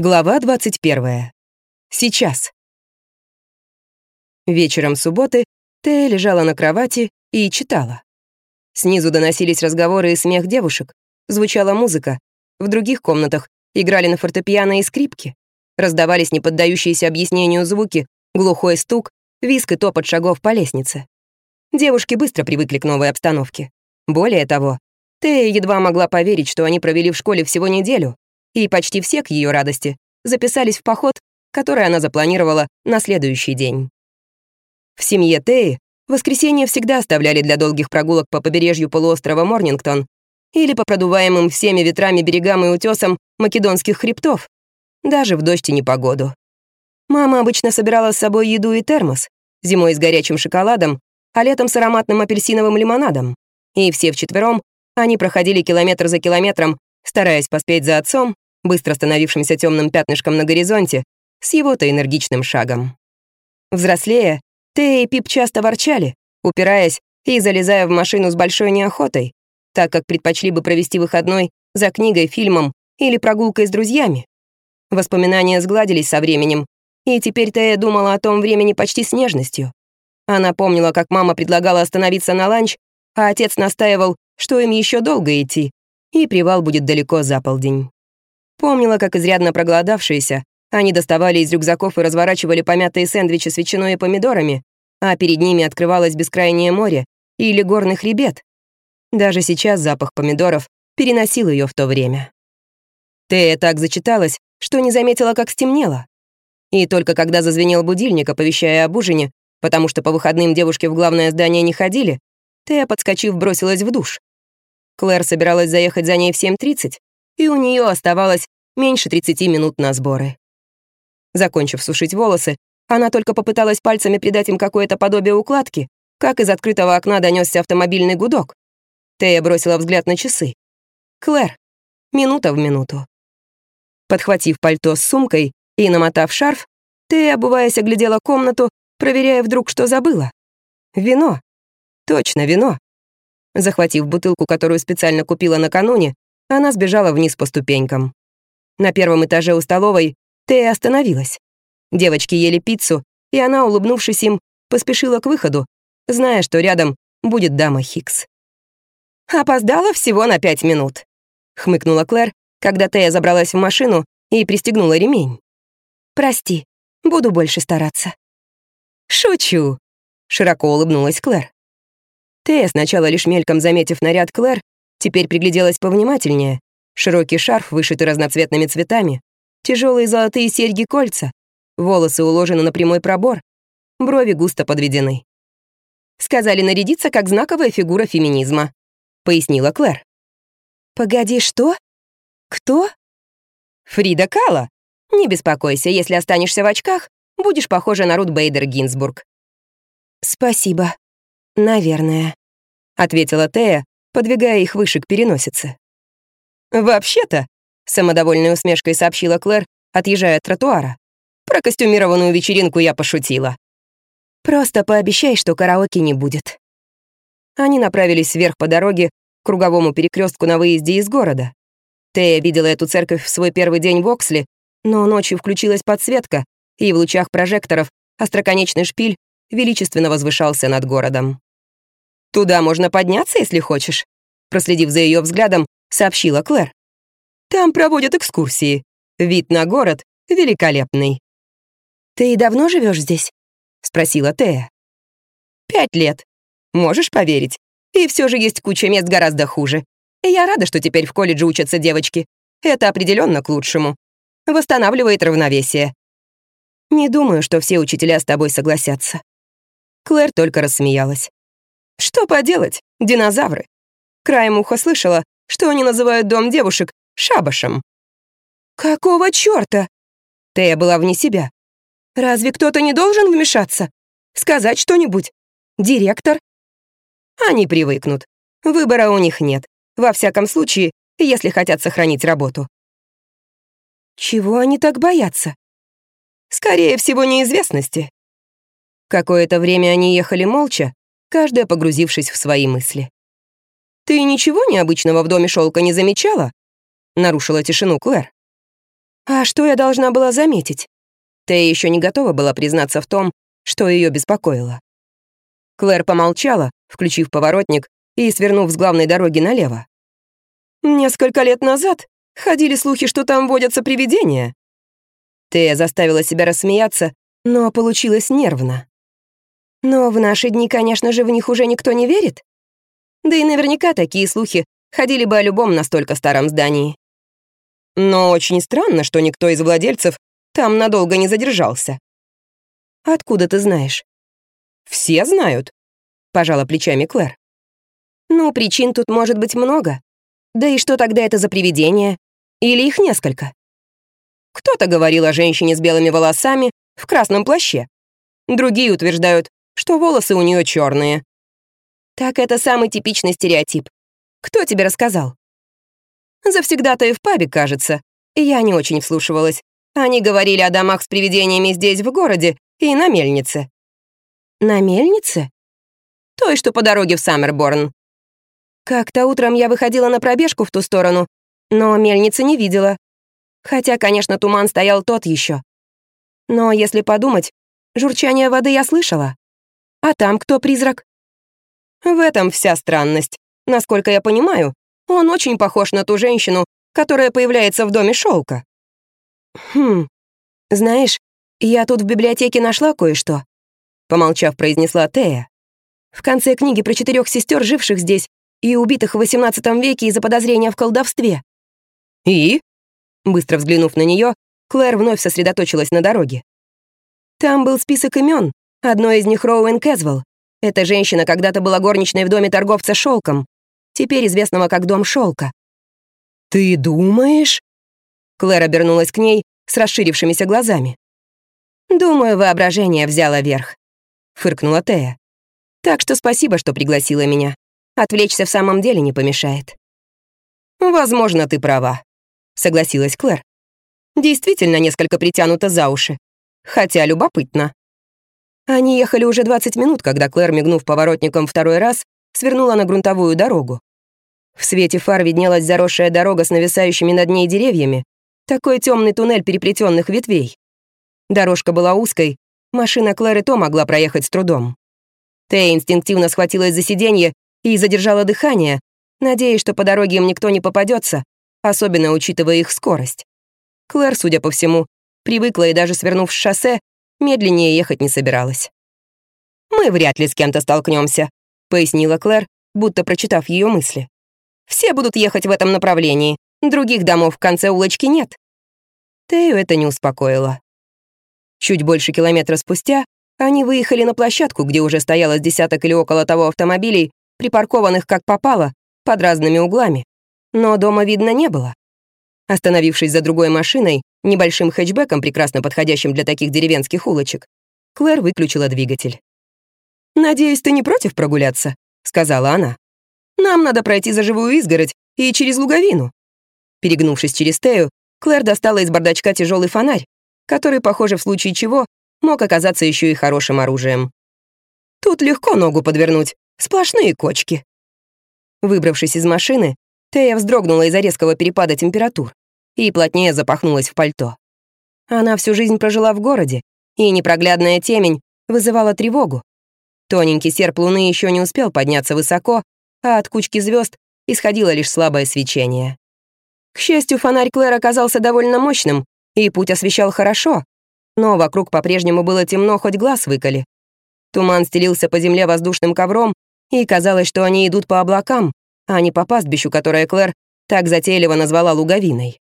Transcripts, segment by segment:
Глава 21. Сейчас. Вечером субботы Тея лежала на кровати и читала. Снизу доносились разговоры и смех девушек, звучала музыка. В других комнатах играли на фортепиано и скрипки. Раздавались неподдающиеся объяснению звуки, глухой стук, виск и топот шагов по лестнице. Девушки быстро привыкли к новой обстановке. Более того, Тея едва могла поверить, что они провели в школе всего неделю, и почти все к ее радости записались в поход, который она запланировала на следующий день. В семье Теи воскресенье всегда оставляли для долгих прогулок по побережью полуострова Морнингтон или по продуваемым всеми ветрами берегам и утесам македонских хребтов, даже в дождь и непогоду. Мама обычно собирала с собой еду и термос, зимой с горячим шоколадом, а летом с ароматным апельсиновым лимонадом. И все вчетвером они проходили километр за километром стараясь поспеть за отцом, быстро становившимся темным пятнышком на горизонте, с его-то энергичным шагом. Взрослея, Тея и Пип часто ворчали, упираясь и залезая в машину с большой неохотой, так как предпочли бы провести выходной за книгой, фильмом или прогулкой с друзьями. Воспоминания сгладились со временем, и теперь Тея думала о том времени почти с нежностью. Она помнила, как мама предлагала остановиться на ланч, а отец настаивал, что им еще долго идти, и привал будет далеко за полдень. Помнила, как изрядно проголодавшиеся, они доставали из рюкзаков и разворачивали помятые сэндвичи с ветчиной и помидорами, а перед ними открывалось бескрайнее море или горный хребет. Даже сейчас запах помидоров переносил ее в то время. Тея так зачиталась, что не заметила, как стемнело. И только когда зазвенел будильник, оповещая об ужине, потому что по выходным девушки в главное здание не ходили, Тея, подскочив, бросилась в душ. Клэр собиралась заехать за ней в 7.30, и у нее оставалось меньше 30 минут на сборы. Закончив сушить волосы, она только попыталась пальцами придать им какое-то подобие укладки, как из открытого окна донесся автомобильный гудок. Тея бросила взгляд на часы. Клэр. Минута в минуту. Подхватив пальто с сумкой и намотав шарф, Тея, обуваясь, оглядела комнату, проверяя вдруг, что забыла. Вино. Точно, вино. Захватив бутылку, которую специально купила накануне, она сбежала вниз по ступенькам. На первом этаже у столовой Тея остановилась. Девочки ели пиццу, и она, улыбнувшись им, поспешила к выходу, зная, что рядом будет дама Хикс. «Опоздала всего на пять минут», — хмыкнула Клэр, когда Тея забралась в машину и пристегнула ремень. «Прости, буду больше стараться». «Шучу», — широко улыбнулась Клэр. Тея, сначала лишь мельком заметив наряд Клэр, теперь пригляделась повнимательнее. Широкий шарф, вышитый разноцветными цветами, тяжелые золотые серьги-кольца, волосы уложены на прямой пробор, брови густо подведены. «Сказали нарядиться как знаковая фигура феминизма», — пояснила Клэр. «Погоди, что? Кто?» «Фрида Кала. Не беспокойся, если останешься в очках, будешь похожа на Рут Бейдер Гинзбург». «Спасибо. Наверное» ответила Тея, подвигая их выше к переносице. «Вообще-то», — самодовольной усмешкой сообщила Клэр, отъезжая от тротуара, «про костюмированную вечеринку я пошутила». «Просто пообещай, что караоке не будет». Они направились вверх по дороге к круговому перекрестку на выезде из города. Тея видела эту церковь в свой первый день в Оксли, но ночью включилась подсветка, и в лучах прожекторов остроконечный шпиль величественно возвышался над городом. «Туда можно подняться, если хочешь», проследив за ее взглядом, сообщила Клэр. «Там проводят экскурсии. Вид на город великолепный». «Ты и давно живешь здесь?» — спросила Тея. «Пять лет. Можешь поверить? И все же есть куча мест гораздо хуже. Я рада, что теперь в колледже учатся девочки. Это определенно к лучшему. Восстанавливает равновесие. Не думаю, что все учителя с тобой согласятся». Клэр только рассмеялась. Что поделать, динозавры. Краем уха слышала, что они называют дом девушек шабашем. «Какого чёрта?» Тея была вне себя. «Разве кто-то не должен вмешаться? Сказать что-нибудь? Директор?» Они привыкнут. Выбора у них нет. Во всяком случае, если хотят сохранить работу. Чего они так боятся? Скорее всего, неизвестности. Какое-то время они ехали молча, каждая погрузившись в свои мысли. «Ты ничего необычного в доме шелка не замечала?» — нарушила тишину Клэр. А что я должна была заметить? Тея еще не готова была признаться в том, что ее беспокоило. Клэр помолчала, включив поворотник и свернув с главной дороги налево. «Несколько лет назад ходили слухи, что там водятся привидения». Тея заставила себя рассмеяться, но получилось нервно. «Но в наши дни, конечно же, в них уже никто не верит. Да и наверняка такие слухи ходили бы о любом настолько старом здании. Но очень странно, что никто из владельцев там надолго не задержался. Откуда ты знаешь? Все знают, пожала плечами Клэр. Ну, причин тут может быть много. Да и что тогда это за привидение? Или их несколько? Кто-то говорил о женщине с белыми волосами в красном плаще. Другие утверждают, что волосы у нее черные. Так это самый типичный стереотип. Кто тебе рассказал? Завсегда-то и в пабе, кажется. Я не очень вслушивалась. Они говорили о домах с привидениями здесь, в городе, и на мельнице. На мельнице? Той, что по дороге в Саммерборн. Как-то утром я выходила на пробежку в ту сторону, но мельницы не видела. Хотя, конечно, туман стоял тот еще. Но если подумать, журчание воды я слышала. А там кто призрак? В этом вся странность. Насколько я понимаю, он очень похож на ту женщину, которая появляется в доме шелка. Хм, знаешь, я тут в библиотеке нашла кое-что, помолчав, произнесла Тея. В конце книги про четырех сестер, живших здесь и убитых в XVIII веке из-за подозрения в колдовстве. И? Быстро взглянув на нее, Клэр вновь сосредоточилась на дороге. Там был список имен. Одно из них Роуэн Кэзвелл. Эта женщина когда-то была горничной в доме торговца шелком теперь известного как Дом Шелка. «Ты думаешь?» Клэр обернулась к ней с расширившимися глазами. «Думаю, воображение взяло верх», — фыркнула Тея. «Так что спасибо, что пригласила меня. Отвлечься в самом деле не помешает». «Возможно, ты права», — согласилась Клэр. «Действительно несколько притянуто за уши. Хотя любопытно». Они ехали уже 20 минут, когда Клэр, мигнув поворотником второй раз, свернула на грунтовую дорогу. В свете фар виднелась заросшая дорога с нависающими над ней деревьями, такой темный туннель переплетенных ветвей. Дорожка была узкой, машина Клэр то могла проехать с трудом. Тея инстинктивно схватилась за сиденье и задержала дыхание, надеясь, что по дороге им никто не попадется, особенно учитывая их скорость. Клэр, судя по всему, привыкла и даже свернув с шоссе, медленнее ехать не собиралась. «Мы вряд ли с кем-то столкнемся, пояснила Клэр, будто прочитав ее мысли. Все будут ехать в этом направлении. Других домов в конце улочки нет. Тею это не успокоило. Чуть больше километра спустя они выехали на площадку, где уже стояло десяток или около того автомобилей, припаркованных как попало, под разными углами. Но дома видно не было. Остановившись за другой машиной, небольшим хэтчбеком, прекрасно подходящим для таких деревенских улочек, Клэр выключила двигатель. «Надеюсь, ты не против прогуляться?» — сказала она. Нам надо пройти за живую изгородь и через луговину». Перегнувшись через Тею, Клэр достала из бардачка тяжелый фонарь, который, похоже, в случае чего, мог оказаться еще и хорошим оружием. Тут легко ногу подвернуть, сплошные кочки. Выбравшись из машины, Тея вздрогнула из-за резкого перепада температур и плотнее запахнулась в пальто. Она всю жизнь прожила в городе, и непроглядная темень вызывала тревогу. Тоненький серп луны еще не успел подняться высоко, а от кучки звезд исходило лишь слабое свечение. К счастью, фонарь Клэр оказался довольно мощным, и путь освещал хорошо, но вокруг по-прежнему было темно, хоть глаз выколи. Туман стелился по земле воздушным ковром, и казалось, что они идут по облакам, а не по пастбищу, которое Клэр так затейливо назвала луговиной.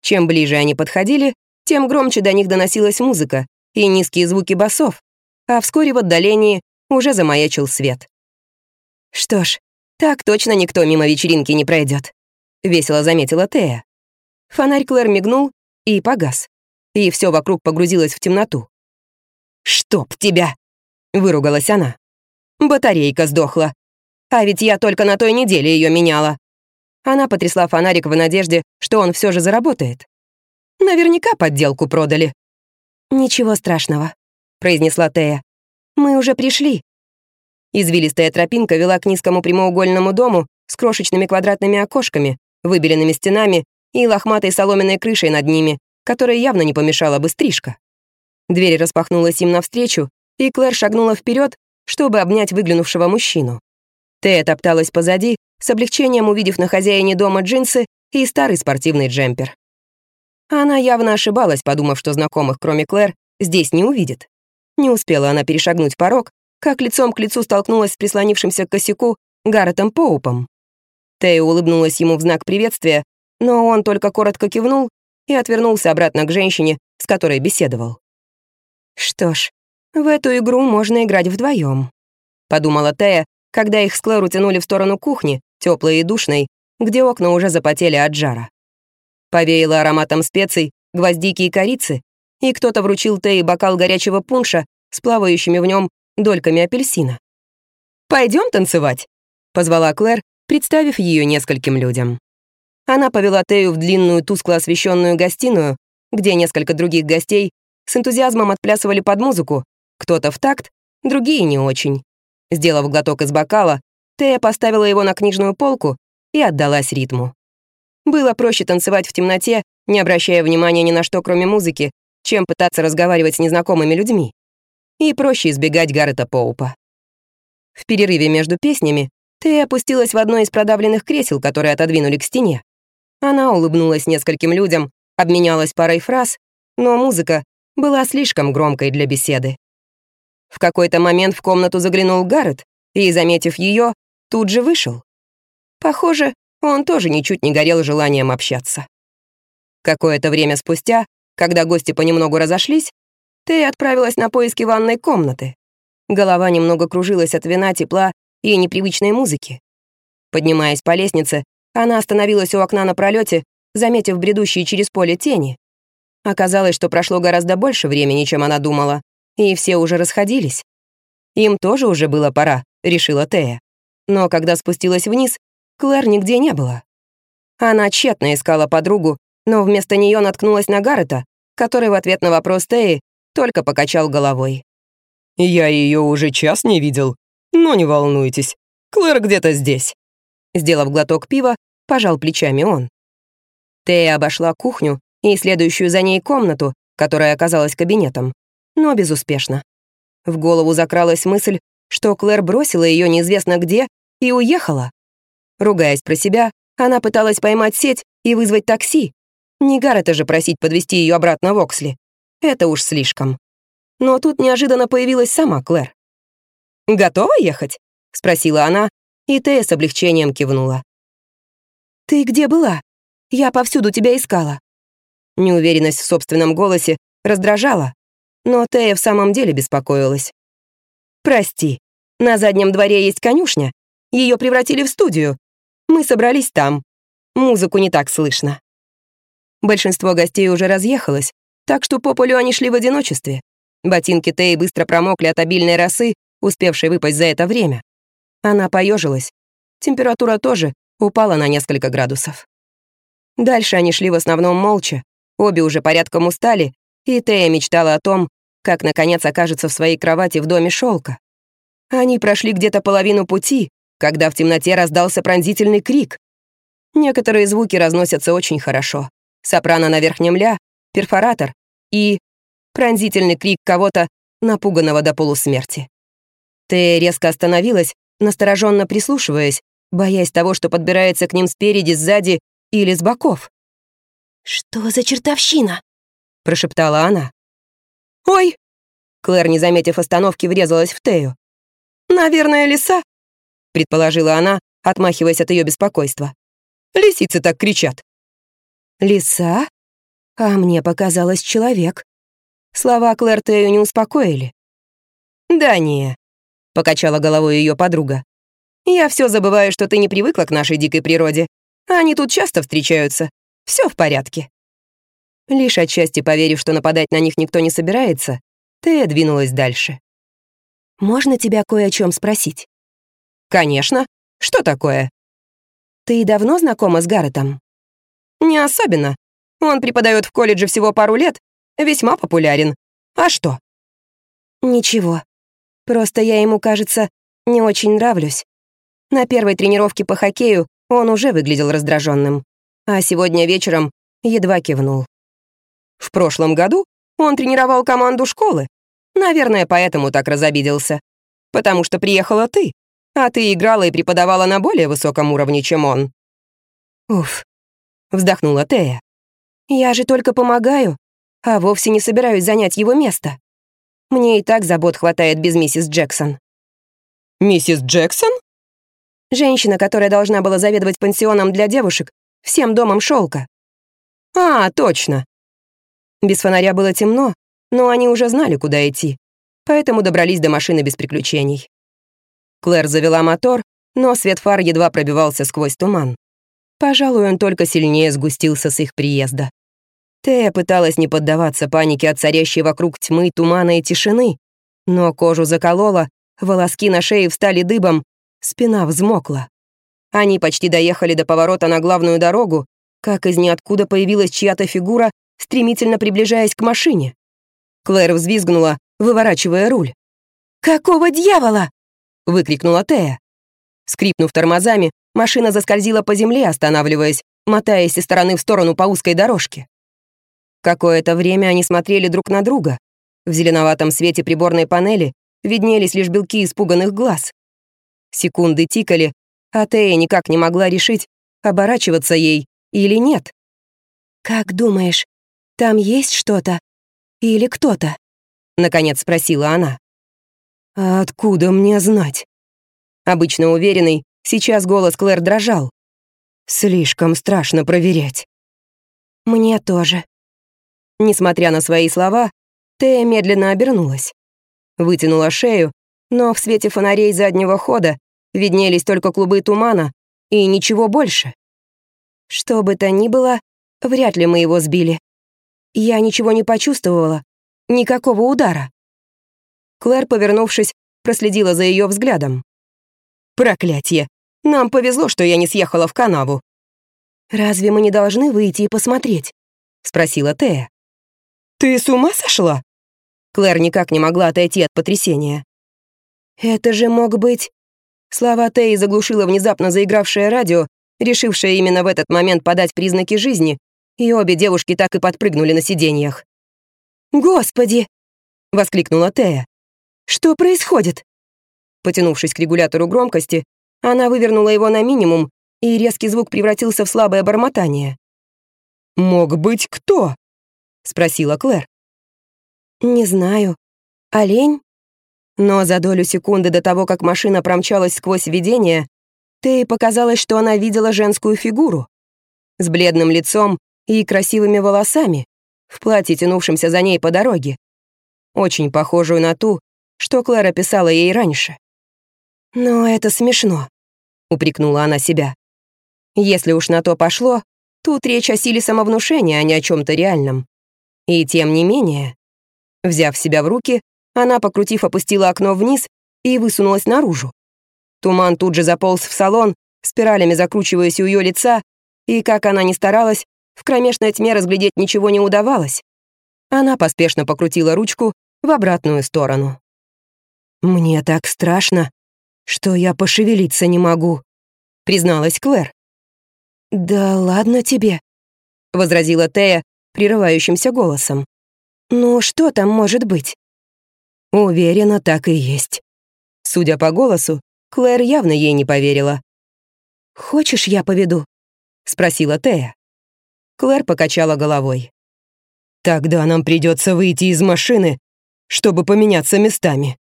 Чем ближе они подходили, тем громче до них доносилась музыка и низкие звуки басов, а вскоре в отдалении уже замаячил свет. «Что ж, так точно никто мимо вечеринки не пройдет», — весело заметила Тея. Фонарь Клэр мигнул и погас, и все вокруг погрузилось в темноту. «Чтоб тебя!» — выругалась она. «Батарейка сдохла. А ведь я только на той неделе ее меняла». Она потрясла фонарик в надежде, что он все же заработает. Наверняка подделку продали. «Ничего страшного», — произнесла Тея. «Мы уже пришли. Извилистая тропинка вела к низкому прямоугольному дому с крошечными квадратными окошками, выбеленными стенами и лохматой соломенной крышей над ними, которой явно не помешала бы стрижка. Дверь распахнулась им навстречу, и Клэр шагнула вперед, чтобы обнять выглянувшего мужчину. Тея топталась позади, с облегчением увидев на хозяине дома джинсы и старый спортивный джемпер. Она явно ошибалась, подумав, что знакомых, кроме Клэр, здесь не увидит. Не успела она перешагнуть порог, как лицом к лицу столкнулась с прислонившимся к косяку Гарретом Поупом. Тея улыбнулась ему в знак приветствия, но он только коротко кивнул и отвернулся обратно к женщине, с которой беседовал. «Что ж, в эту игру можно играть вдвоем, подумала Тея, когда их с Клэр утянули в сторону кухни, теплой и душной, где окна уже запотели от жара. Повеяло ароматом специй, гвоздики и корицы, и кто-то вручил Тее бокал горячего пунша с плавающими в нем дольками апельсина. Пойдем танцевать», — позвала Клэр, представив ее нескольким людям. Она повела Тею в длинную тускло освещенную гостиную, где несколько других гостей с энтузиазмом отплясывали под музыку, кто-то в такт, другие не очень. Сделав глоток из бокала, Тея поставила его на книжную полку и отдалась ритму. Было проще танцевать в темноте, не обращая внимания ни на что, кроме музыки, чем пытаться разговаривать с незнакомыми людьми. И проще избегать Гаррета Поупа. В перерыве между песнями Тея опустилась в одно из продавленных кресел, которые отодвинули к стене. Она улыбнулась нескольким людям, обменялась парой фраз, но музыка была слишком громкой для беседы. В какой-то момент в комнату заглянул Гаррет и, заметив ее, тут же вышел. Похоже, он тоже ничуть не горел желанием общаться. Какое-то время спустя, когда гости понемногу разошлись, Тей отправилась на поиски ванной комнаты. Голова немного кружилась от вина, тепла и непривычной музыки. Поднимаясь по лестнице, она остановилась у окна на пролете, заметив бредущие через поле тени. Оказалось, что прошло гораздо больше времени, чем она думала, и все уже расходились. Им тоже уже было пора, решила Тея. Но когда спустилась вниз, Клэр нигде не было. Она тщетно искала подругу, но вместо нее наткнулась на Гаррета, который в ответ на вопрос Теи только покачал головой. «Я ее уже час не видел, но не волнуйтесь, Клэр где-то здесь». Сделав глоток пива, пожал плечами он. Тея обошла кухню и следующую за ней комнату, которая оказалась кабинетом, но безуспешно. В голову закралась мысль, что Клэр бросила ее неизвестно где и уехала. Ругаясь про себя, она пыталась поймать сеть и вызвать такси. Не Гаррета же просить подвести ее обратно в Оксли. Это уж слишком. Но тут неожиданно появилась сама Клэр. «Готова ехать?» — спросила она, и Тея с облегчением кивнула. «Ты где была? Я повсюду тебя искала». Неуверенность в собственном голосе раздражала, но Тея в самом деле беспокоилась. «Прости, на заднем дворе есть конюшня. Ее превратили в студию. Мы собрались там. Музыку не так слышно». Большинство гостей уже разъехалось, так что по полю они шли в одиночестве. Ботинки Теи быстро промокли от обильной росы, успевшей выпасть за это время. Она поежилась. Температура тоже упала на несколько градусов. Дальше они шли в основном молча. Обе уже порядком устали, и Тея мечтала о том, как, наконец, окажется в своей кровати в доме шелка. Они прошли где-то половину пути, когда в темноте раздался пронзительный крик. Некоторые звуки разносятся очень хорошо. Сопрано на верхнем ля, перфоратор и пронзительный крик кого-то, напуганного до полусмерти. Тея резко остановилась, настороженно прислушиваясь, боясь того, что подбирается к ним спереди, сзади или с боков. «Что за чертовщина?» — прошептала она. «Ой!» Клэр, не заметив остановки, врезалась в Тею. «Наверное, лиса?» — предположила она, отмахиваясь от ее беспокойства. «Лисицы так кричат». «Лиса? А мне показалось человек». Слова Клэр Тею не успокоили. «Да не», — покачала головой ее подруга. «Я все забываю, что ты не привыкла к нашей дикой природе. Они тут часто встречаются. Все в порядке». Лишь отчасти поверив, что нападать на них никто не собирается, Тея двинулась дальше. «Можно тебя кое о чем спросить?» «Конечно. Что такое?» «Ты давно знакома с Гарретом?» «Не особенно. Он преподает в колледже всего пару лет, весьма популярен. А что?» «Ничего. Просто я ему, кажется, не очень нравлюсь. На первой тренировке по хоккею он уже выглядел раздраженным, а сегодня вечером едва кивнул. В прошлом году он тренировал команду школы. Наверное, поэтому так разобиделся. Потому что приехала ты, а ты играла и преподавала на более высоком уровне, чем он». «Уф», — вздохнула Тея. «Я же только помогаю, а вовсе не собираюсь занять его место. Мне и так забот хватает без миссис Джексон». «Миссис Джексон?» Женщина, которая должна была заведовать пансионом для девушек, всем домом шелка. «А, точно». Без фонаря было темно, но они уже знали, куда идти, поэтому добрались до машины без приключений. Клэр завела мотор, но свет фар едва пробивался сквозь туман. Пожалуй, он только сильнее сгустился с их приезда. Тея пыталась не поддаваться панике от царящей вокруг тьмы, тумана и тишины, но кожу заколола, волоски на шее встали дыбом, спина взмокла. Они почти доехали до поворота на главную дорогу, как из ниоткуда появилась чья-то фигура, стремительно приближаясь к машине. Клэр взвизгнула, выворачивая руль. «Какого дьявола?» — выкрикнула Тея. Скрипнув тормозами, машина заскользила по земле, останавливаясь, мотаясь из стороны в сторону по узкой дорожке. Какое-то время они смотрели друг на друга. В зеленоватом свете приборной панели виднелись лишь белки испуганных глаз. Секунды тикали, а Тея никак не могла решить, оборачиваться ей или нет. «Как думаешь, там есть что-то? Или кто-то?» — наконец спросила она. «А откуда мне знать?» Обычно уверенный, сейчас голос Клэр дрожал. «Слишком страшно проверять». «Мне тоже». Несмотря на свои слова, Тея медленно обернулась. Вытянула шею, но в свете фонарей заднего хода виднелись только клубы тумана и ничего больше. Что бы то ни было, вряд ли мы его сбили. Я ничего не почувствовала, никакого удара. Клэр, повернувшись, проследила за ее взглядом. «Проклятье! Нам повезло, что я не съехала в канаву». «Разве мы не должны выйти и посмотреть?» — спросила Тея. «Ты с ума сошла?» Клэр никак не могла отойти от потрясения. «Это же мог быть...» Слова Теи заглушила внезапно заигравшее радио, решившее именно в этот момент подать признаки жизни, и обе девушки так и подпрыгнули на сиденьях. «Господи!» — воскликнула Тея. «Что происходит?» Потянувшись к регулятору громкости, она вывернула его на минимум, и резкий звук превратился в слабое бормотание. «Мог быть кто?» — спросила Клэр. «Не знаю. Олень?» Но за долю секунды до того, как машина промчалась сквозь видение, Тей показалось, что она видела женскую фигуру. С бледным лицом и красивыми волосами, в платье, тянувшемся за ней по дороге. Очень похожую на ту, что Клэр описала ей раньше. «Но это смешно», — упрекнула она себя. «Если уж на то пошло, тут речь о силе самовнушения, а не о чем то реальном. И тем не менее...» Взяв себя в руки, она, покрутив, опустила окно вниз и высунулась наружу. Туман тут же заполз в салон, спиралями закручиваясь у ее лица, и, как она ни старалась, в кромешной тьме разглядеть ничего не удавалось. Она поспешно покрутила ручку в обратную сторону. «Мне так страшно, что я пошевелиться не могу», — призналась Клэр. «Да ладно тебе», — возразила Тея прерывающимся голосом. «Ну что там может быть?» Уверена, так и есть. Судя по голосу, Клэр явно ей не поверила. «Хочешь, я поведу?» — спросила Тея. Клэр покачала головой. «Тогда нам придется выйти из машины, чтобы поменяться местами».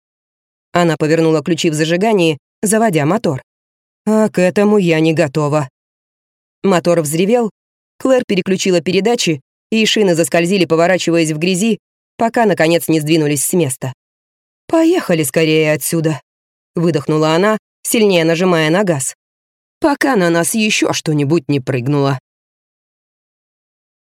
Она повернула ключи в зажигании, заводя мотор. «А к этому я не готова». Мотор взревел, Клэр переключила передачи, и шины заскользили, поворачиваясь в грязи, пока, наконец, не сдвинулись с места. «Поехали скорее отсюда», — выдохнула она, сильнее нажимая на газ. «Пока на нас еще что-нибудь не прыгнуло».